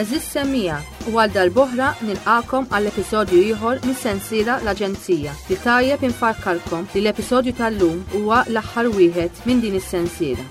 Eżis semmija u għal darboħra nilqakom għall episodju ieħor mis sensira l-Aġenzija li tajjeb infarkalkom li l-episodju tal-lum huwa l-aħħar wieħed minn din is-sensiela.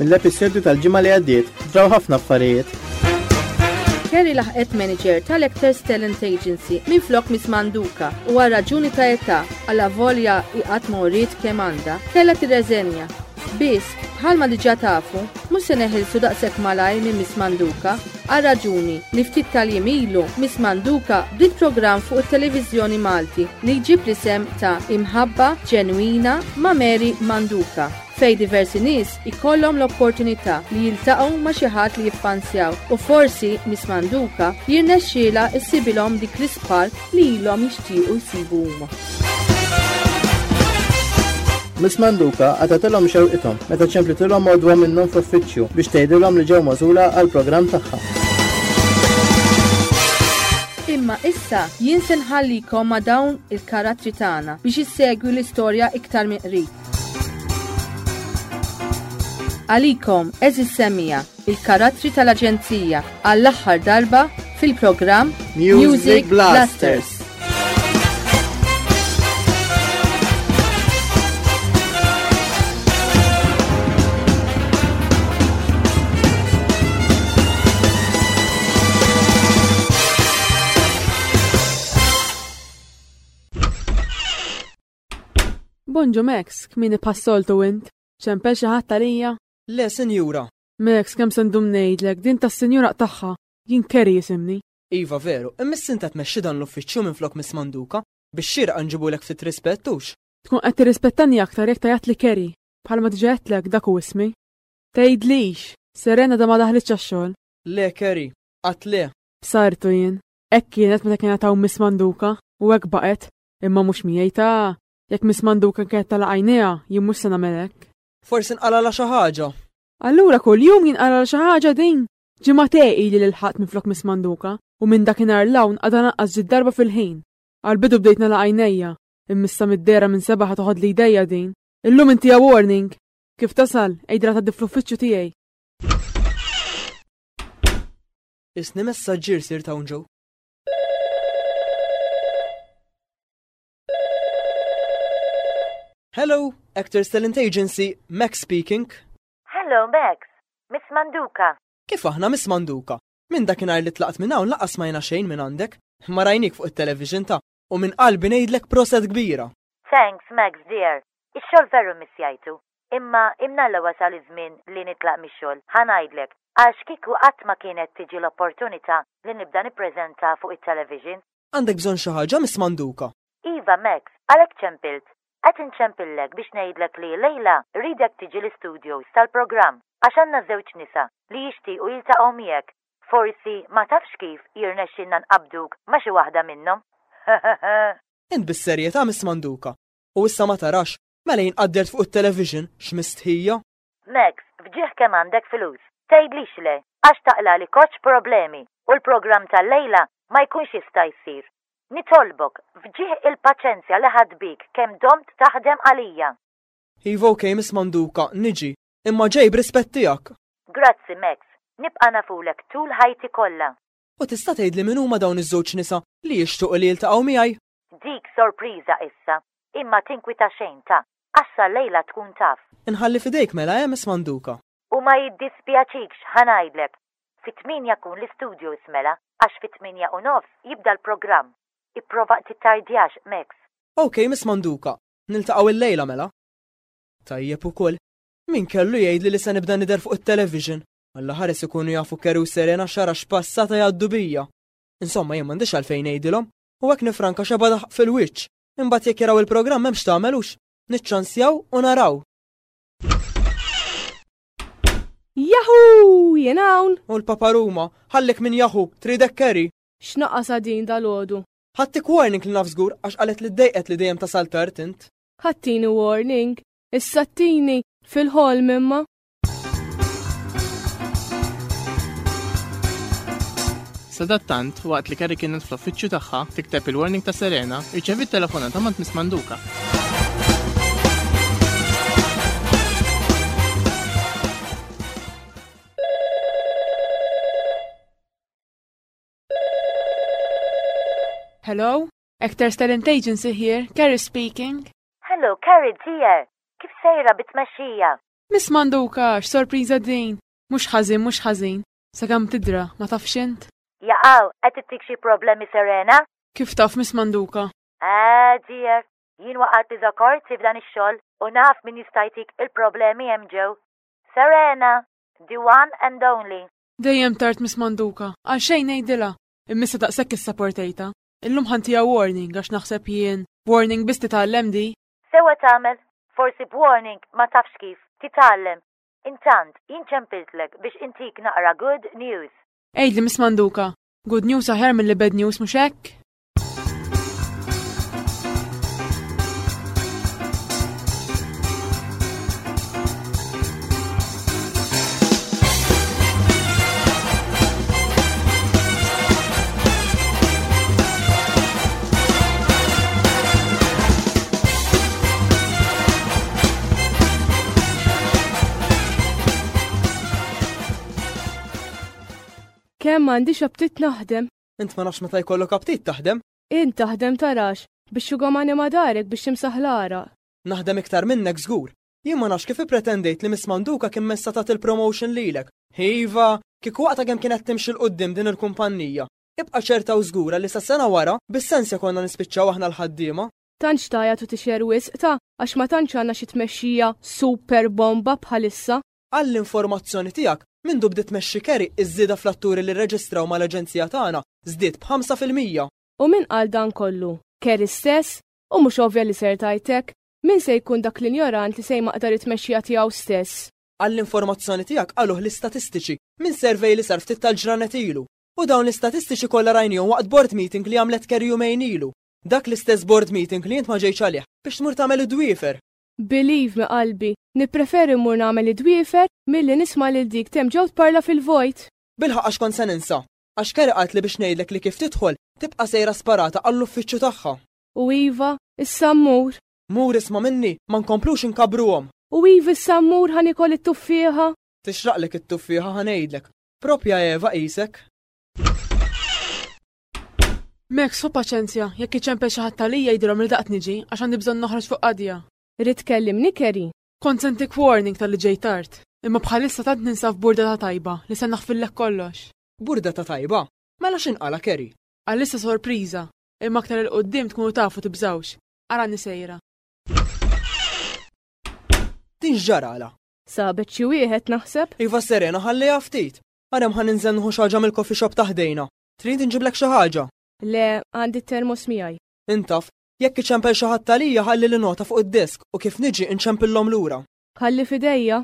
Mill-episodju tal-ġimgħa li għaddiet, ġraw ħafna affarijiet. Kerry laħqet manager tal-Actors Talent Agency minn flok Miss Manduka u għal raġuni ta' età għala volja iqat morit kemm għandha kellha tirreżenja. Biss, bħalma diġà tafu, mhux se neħilsu daqshekk malajr minn Miss Manduka Għar-raġuni li ftit tal-jiem ilu Miss Manduka bdiet programm fuq it-televiżjoni Malti li jġib l-isem ta' Imħabba Ġenwina ma' Mary Manduka fejn diversi nies ikollhom l-opportunità li jiltaqgħu ma' xi ħadd li jiffansjaw u forsi Miss Manduka jirnexxielha issibilhom dik l-ispark li ilhom jixtiequ jsibu huma. Miss Manduka għatatilhom xewqithom meta ċemplitilhom modwa minnhom fl-uffiċċju biex tgħidilhom li ġew magħżula għall-programm tagħha. Imma issa jien se nħallikom ma' dawn il-karattri tagħna biex issegwi l-istorja iktar miqrib. Għalikom, eżis semija, Il-karattri tal-Aġenzija għall-aħħar darba fil-programm Music Blasters. Bonġu Max, kmini passoltu int, ċempel xi ħadd għalija? Le, sinjura. Max, kemm se ndum ngħidlek, din tas-sinjura qtagħha, jien Kerry jisimni. Iva, veru, imma issa inta tmexxi dan l-uffiċċju minflok Miss Manduka, bix-xierqa nġibulek ftit rispett, hux? Tkun qed tirrispettani aktar jekk tgħajjatli Kerry, bħalma diġà għedtlek dak hu ismi. Tgħidlix! Serena għadha ma daħlitx għax-xogħol. Le, Kerry, qatt le. B'sartu jien. Hekk kienet meta kienet hawn Miss Manduka, u hekk baqgħet, imma mhux miegħi ta' jekk Miss Manduka kienet tala' għajnejha, jien mhux se nagħmel hekk. Forsi nqalala xi ħaġa. Allura kuljum jinqalala xi ħaġa din. Ġimgħatej ili lil ħadd minflok Miss Manduka u minn dakinhar l-hawn għadha naqqas ġid darba fil-ħin. Għal-bidu bdejt nagħlaq għajnejja, immissa mid-dera minn sebaħa toħod li jdejja din. Illum inti warning. Kif tasal, ejdra tgħaddi fl-uffiċċju tiegħi. Isni messaġġier sir ta' ġew. Hello, Actors Talent Agency, Max speaking. Hello, Max. Miss Manduka. Kif aħna, Miss Manduka? Minn dakinhar li tlaqt minn hawn laqas ma xejn minn għandek. Ma rajnik fuq it-television ta' u minn qalbi ngħidlek proset kbira. Thanks, Max dear. Ix-xogħol veru missjajtu. Imma imnalla wasal iż-żmien li nitlaq mix-xogħol, ħa ngħidlek, għax kieku qatt ma kienet tiġi l-opportunità li nibda nippreżenta fuq it-television. Għandek bżonn xi ħaġa, Miss Manduka? Iva, Max, għalhekk ċempilt. Qed inċempillek biex ngħidlek li llejla rridek tiġi l-istudios tal-programm għax għandna żewġ nisa li jixtiequ jiltaqgħu miegħek. Forsi, ma tafx kif, jirnexxilna nqabbduk ma' xi waħda minnhom. Int bis-serjetà, Miss Manduka? U issa ma tarax? Mela jien qaddert fuq it-television? X'mistħija! Max, f'ġieħ kemm għandek flus, tgħidlix le, għax taqlagħli koċċ problemi u l-programm tal-lejla ma jkunx jista' jsir. Nitolbok, f'ġieħ il-paċenzja li ħadt bik kemm domt taħdem għalija. Iva okej Miss Manduka, niġi, imma ġej b'rispett tiegħek. Grazzi Max, nibqa' nafulek tul ħajti kollha. U tista' tgħidli min huma dawn iż-żewġ nisa li jixtuqu li jiltaqgħu miegħi? Dik sorpriża issa, imma tinkwita xejn ta, għax sa llejla tkun taf. Inħalli f'idejk mela eh Miss Manduka. U ma jiddispjaċikx x'ħa ngħidlek, fit-tmienja kun l-istudio ismela għax fit-tmienja u nofs jibda l-programm. Ipprova tittardjax, Max. Ok Miss Manduka, niltaqgħu illejla mela. Tajjeb ukoll. Min kellu jgħidli li se nibda nidher fuq it-television. Alla ħares ikunu jafu Keru u Serena x'ara x'passata jgħaddu bija. Insomma jien m'għandix għalfejn ngħidilhom, u hekk nifranka xeba daħq fil-wiċċ. Imbagħad jekk jaraw il-programm hemm x'tagħmel hux niċċansjaw u naraw. Jahu! Jien hawn! U l-papa Ruma, ħallek minn jahu, tridek keri. X'naqas din dal-għodu? Ħattik warning li naf żgur għax qalet li ddejqet li dejjem tasal tard int. Ħattini warning, issa ttini fil-ħolm imma. Sadattant, waqt li Kari kienet fl-uffiċċju tagħha tikteb il-warning ta' Serena, irċevit telefonata mant Miss Manduka. Hello? Actors Talent Agency here, Carrie speaking. Hello Carrie dear, kif sejra bit-tmexxija? Miss Manduka, x'sorpriża din! Mhux ħażin, mhux ħażin. Sakemm tidra, ma tafx int? Jaqaw, qed ittik xi problemi Serena? Kif taf Miss Manduka? Ah dear, jien waqgħat biża' korti f'dan ix-xogħol u naf min jista' jtik il-problemi hemm ġew. Serena, the one and only. Dejjem tard Miss Manduka, għalxejn ngħidilha. Immissha daqshekk issapportejtha. Illum ħantija warning għax naħseb jien b'warning biss titgħallem di. Sewwa tagħmel? Forsi b'warning ma tafx kif, titgħallem. Intant, jien ċempiltlek biex intik naqra good news. Għidli Miss Manduka, good news aħjar milli bad news mhux hekk? Kemm m'għandix aptit naħdem. Int ma nafx meta jkollok aptit taħdem. Int taħdem tarax biex xugomani madarek biex imsaħlara. Naħdem iktar minnek żgur. Jien ma nafx kif ippretendejt li Miss Manduka kien messa tagħti l-promotion lilek. Iva, kieku waqtha kemm kienet timxi 'l quddiem din il-kumpannija. Ibqa' ċerta u żgura li sa sena wara, bis-sens se konna nispiċċaw aħna l-ħaddiema. Tantx tagħjat u tixgħer wisq ta' għax ma tantx għandna xi tmexxija super bomba bħalissa. Għall-informazzjoni tiegħek, mindu bdiet tmexxi Kerry iż-żieda fl-atturi li rreġistraw mal-aġenzija tagħna żdied b'ħamsa fil-mija. U min qal dan kollu? Kerry stess? U mhux ovvja li ser tgħid hekk? Min se jkun dak l-injorant li se jmaqdar it-tmexxija tiegħu stess? Għall-informazzjoni tiegħek qaluh l-istatistiċi minn survey li sar ftit tal-ġranet ilu. U dawn l-istatistiċi kollha rajnihom waqt board meeting li għamlet Kerry jumejn ilu. Dak l-istess board meeting li int ma ġejtx għalih biex tmur tagħmel id-dwiefer. Believe me qalbi, nippreferi mmur nagħmel id-dwiefer milli nisma' lil dik temm ġew tparla fil-vojt. Bilħaqq għax kont se ninsa. Għax Kerry qaltli biex ngħidlek li kif tidħol, tibqa' sejra sparata għall-uffiċċju tagħha. U iva, issa mmur. Mur isma' minni, ma nkomplux inkabbruhom. U iva issa mmur ħa nikol it-tuffieħa. Tixraqlek it-tuffieħa ħa ngħidlek. Proprja Eva qisek. Max, ħu paċenzja, jekk iċempel xi ħadd għalija għidilhom li daqt niġi għax għandi bżonn noħroġ fuq qadja. Ridt tkellimni Kerry? Kont se ntik warning talli ġejt tard, imma bħalissa tant ninsab burda ta' tajba li se naħfillek kollox. Burda ta' tajba? Mela x'inqala' Kerry? Għalissa sorpriża. Imma aktar 'il quddiem tkunu tafu tibżgħux. Arani sejra. Din x'ġaralha? Sabet xi wieħed naħseb. Iva Serena ħalliha ftit. Ara hemm ħa ninżel nieħu xi ħaġa mill-coffee shop ta' ħdejna. Trid inġiblek xi ħaġa? Le, għandi t-termos miegħi. Intaf, jekk iċempel xi ħadd għalija ħalli li nota fuq id-desk u kif niġi inċempillhom lura. Ħalli f'idejja.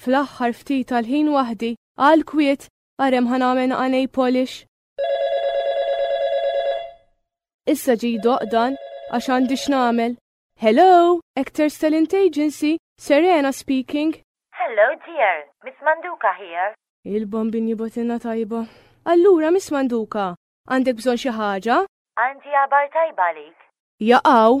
Fl-aħħar ftit tal-ħin waħdi, qal kwiet, Arem ħa nagħmel naqa' nail polish. Issa ġi jdoq dan għax għandi x'nagħmel. Hello, Actors Talent Agency, Serena speaking. Hello dear, Miss Manduka here. Il-bambin jibatilna tajba. Allura, Miss Manduka, għandek bżonn xi ħaġa? Għandi aħbar tajba għalik. Jaqaw,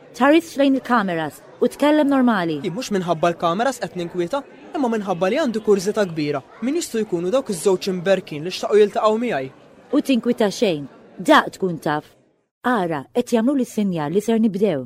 Tħarisx lejn il-kameras u tkellem normali. Jien mhux minħabba l-kameras qed ninkwieta, imma minħabba li għandi kurżità kbira min jistgħu jkunu dawk iż-żewġ imberkin li xtaqu jiltaqgħu miegħi. U tinkwita xejn. Daqq tkun taf. Ara, qed jagħmluli s-sinjal li ser nibdew.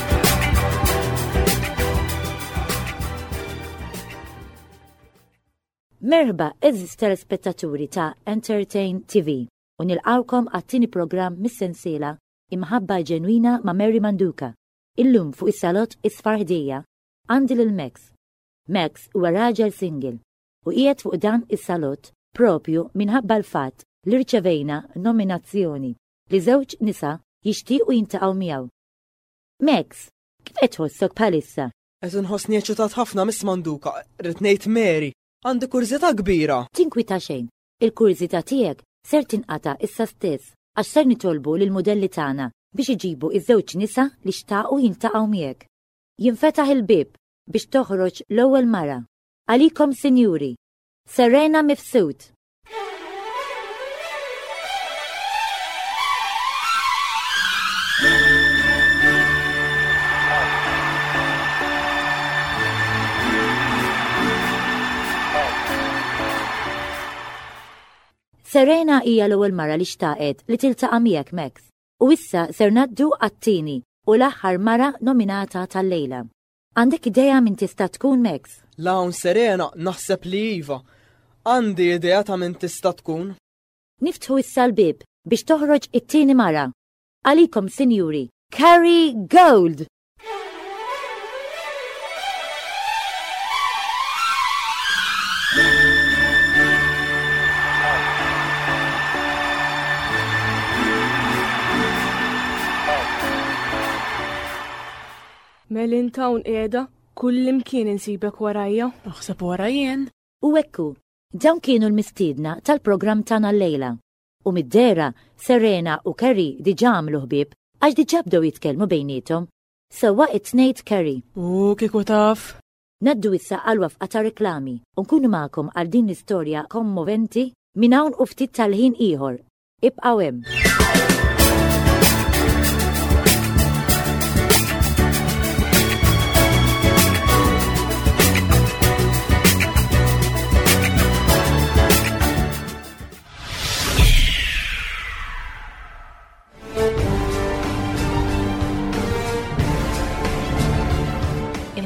Merba eżis telespettaturi ta' Entertain TV u nilqawkom għat-tieni programm mis-sensiela Imħabba ġenwina ma' Mary Manduka. Illum fuq is-salott isfarħdija għandi lil Max. Max huwa raġel single u qiegħed fuq dan is-salott propju minħabba l-fatt li rċevejna nominazzjoni li żewġ nisa jixtiequ jintaqgħu miegħu. Max, kif qed tħossok bħalissa? Qed inħossni eċitat ħafna Miss Manduka, rrid ngħid Mary, għandi kurżità kbira. Tinkwita xejn, il-kurżità tiegħek ser tinqata' issa stess għax ser nitolbu lil mudelli tagħna biex iġibu iż-żewġ nisa li xtaqu jiltaqgħu miegħek. Jinfetaħ il-bieb biex toħroġ l-ewwel mara. Għalikom sinjuri, Serena Mifsud. Serena hija l-ewwel mara li xtaqet li tiltaqa' miegħek Max. U issa ser naddu għat-tieni u l-aħħar mara nominata tal-lejla. Għandek idea minn tista' tkun Max? Lawn Serena naħseb li iva. Għandi idea ta' minn tista' tkun. Niftħu issa l-bieb biex toħroġ it-tieni mara. Għalikom sinjuri, Carrie Gold! Melin tawn qiegħda, kullimkien insibek warajja. Naħseb wara jien. U hekk hu. Dawn kienu l-mistiedna tal-programm tagħna llejla. U mid-dehra, Serena u Kerry diġà għamlu ħbieb għax diġà bdew jitkellmu bejniethom. Sewwa qed tnejt Kerry. U kieku taf. Ngħaddu issa għal wafqa ta' reklami u nkunu magħkom għal din l-istorja kommoventi minn hawn u ftit tal-ħin ieħor. Ibqgħu hemm.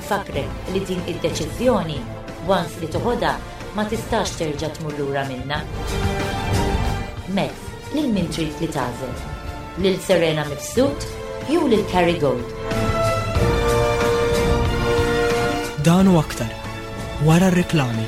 nfakkrek li din id-deċiżjoni once li toħodha ma tistax terġa' tmur lura minnha. Mezz, lil min trid li tagħżel? Lil Serena Mifsud jew lil Carrie Gold? Dan u aktar, wara r-reklami.